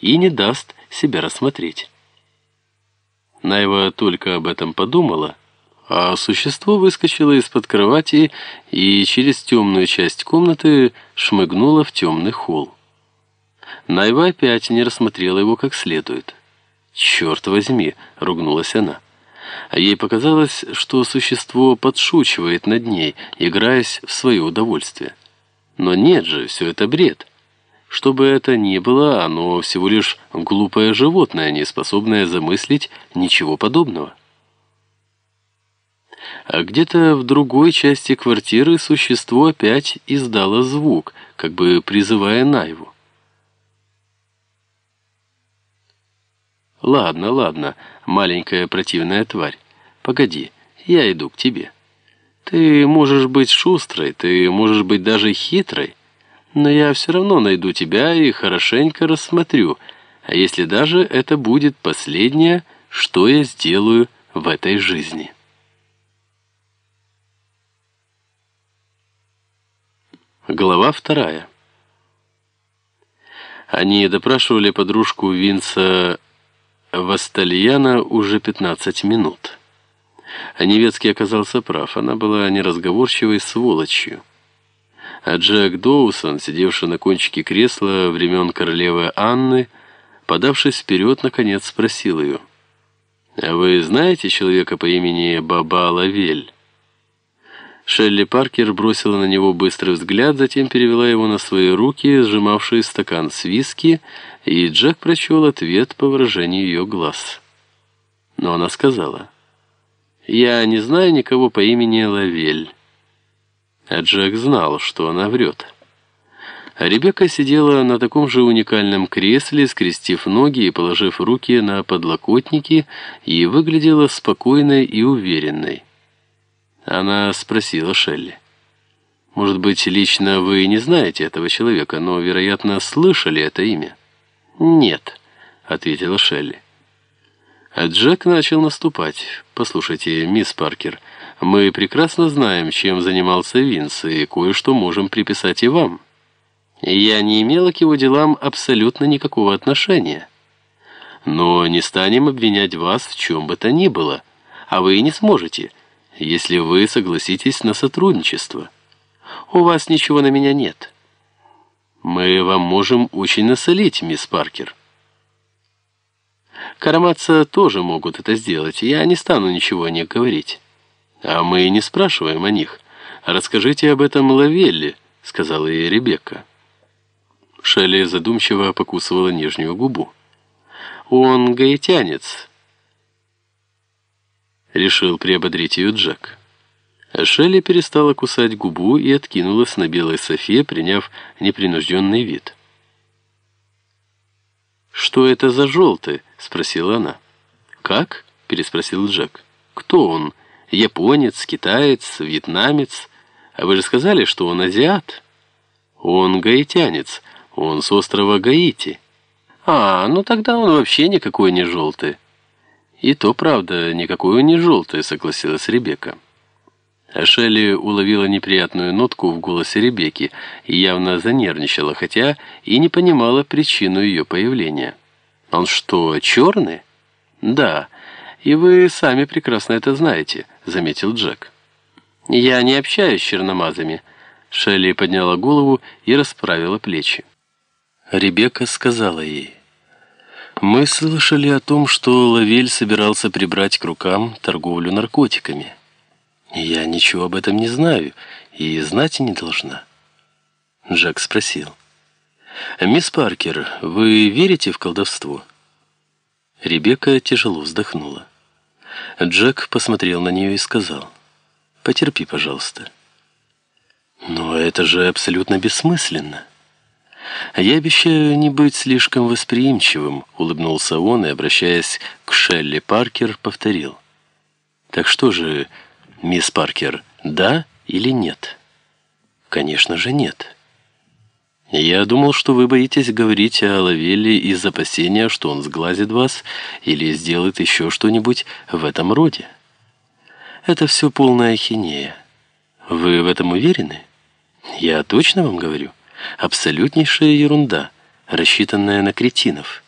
и не даст себя рассмотреть. Найва только об этом подумала, а существо выскочило из-под кровати и через темную часть комнаты шмыгнуло в темный холл. Найва опять не рассмотрела его как следует. «Черт возьми!» — ругнулась она. А ей показалось, что существо подшучивает над ней, играясь в свое удовольствие. Но нет же, все это бред. Что бы это ни было, оно всего лишь глупое животное, не способное замыслить ничего подобного. А где-то в другой части квартиры существо опять издало звук, как бы призывая Найву. «Ладно, ладно, маленькая противная тварь. Погоди, я иду к тебе. Ты можешь быть шустрой, ты можешь быть даже хитрой, но я все равно найду тебя и хорошенько рассмотрю, а если даже это будет последнее, что я сделаю в этой жизни». Глава вторая. Они допрашивали подружку Винса Вастальяна уже 15 минут. А Невецкий оказался прав, она была неразговорчивой сволочью. А Джек Доусон, сидевший на кончике кресла времен королевы Анны, подавшись вперед, наконец спросил ее. «А вы знаете человека по имени Баба Лавель?» Шелли Паркер бросила на него быстрый взгляд, затем перевела его на свои руки, сжимавшие стакан с виски, и Джек прочел ответ по выражению ее глаз. Но она сказала, «Я не знаю никого по имени Лавель». А Джек знал, что она врет. А Ребекка сидела на таком же уникальном кресле, скрестив ноги и положив руки на подлокотники, и выглядела спокойной и уверенной. Она спросила Шелли. «Может быть, лично вы не знаете этого человека, но, вероятно, слышали это имя?» «Нет», — ответила Шелли. А Джек начал наступать. «Послушайте, мисс Паркер, мы прекрасно знаем, чем занимался Винс, и кое-что можем приписать и вам. Я не имела к его делам абсолютно никакого отношения. Но не станем обвинять вас в чем бы то ни было, а вы и не сможете» если вы согласитесь на сотрудничество. У вас ничего на меня нет. Мы вам можем очень насолить, мисс Паркер. Караматца тоже могут это сделать, я не стану ничего о них говорить. А мы не спрашиваем о них. Расскажите об этом Лавелле, сказала ей Ребекка. Шелли задумчиво покусывала нижнюю губу. Он гаитянец, решил приободрить ее Джек. Шелли перестала кусать губу и откинулась на белой софе, приняв непринужденный вид. «Что это за желтый?» — спросила она. «Как?» — переспросил Джек. «Кто он? Японец, китаец, вьетнамец? А вы же сказали, что он азиат?» «Он гаитянец. Он с острова Гаити». «А, ну тогда он вообще никакой не желтый». «И то, правда, никакой он не желтый», — согласилась Ребекка. Шелли уловила неприятную нотку в голосе Ребекки и явно занервничала, хотя и не понимала причину ее появления. «Он что, черный?» «Да, и вы сами прекрасно это знаете», — заметил Джек. «Я не общаюсь с черномазами». Шелли подняла голову и расправила плечи. Ребекка сказала ей... Мы слышали о том, что Лавель собирался прибрать к рукам торговлю наркотиками. Я ничего об этом не знаю и знать и не должна. Джек спросил. «Мисс Паркер, вы верите в колдовство?» Ребекка тяжело вздохнула. Джек посмотрел на нее и сказал. «Потерпи, пожалуйста». «Но это же абсолютно бессмысленно». «Я обещаю не быть слишком восприимчивым», — улыбнулся он и, обращаясь к Шелли Паркер, повторил. «Так что же, мисс Паркер, да или нет?» «Конечно же нет». «Я думал, что вы боитесь говорить о Лавеле из опасения, что он сглазит вас или сделает еще что-нибудь в этом роде. Это все полная ахинея. Вы в этом уверены? Я точно вам говорю?» Абсолютнейшая ерунда, рассчитанная на кретинов.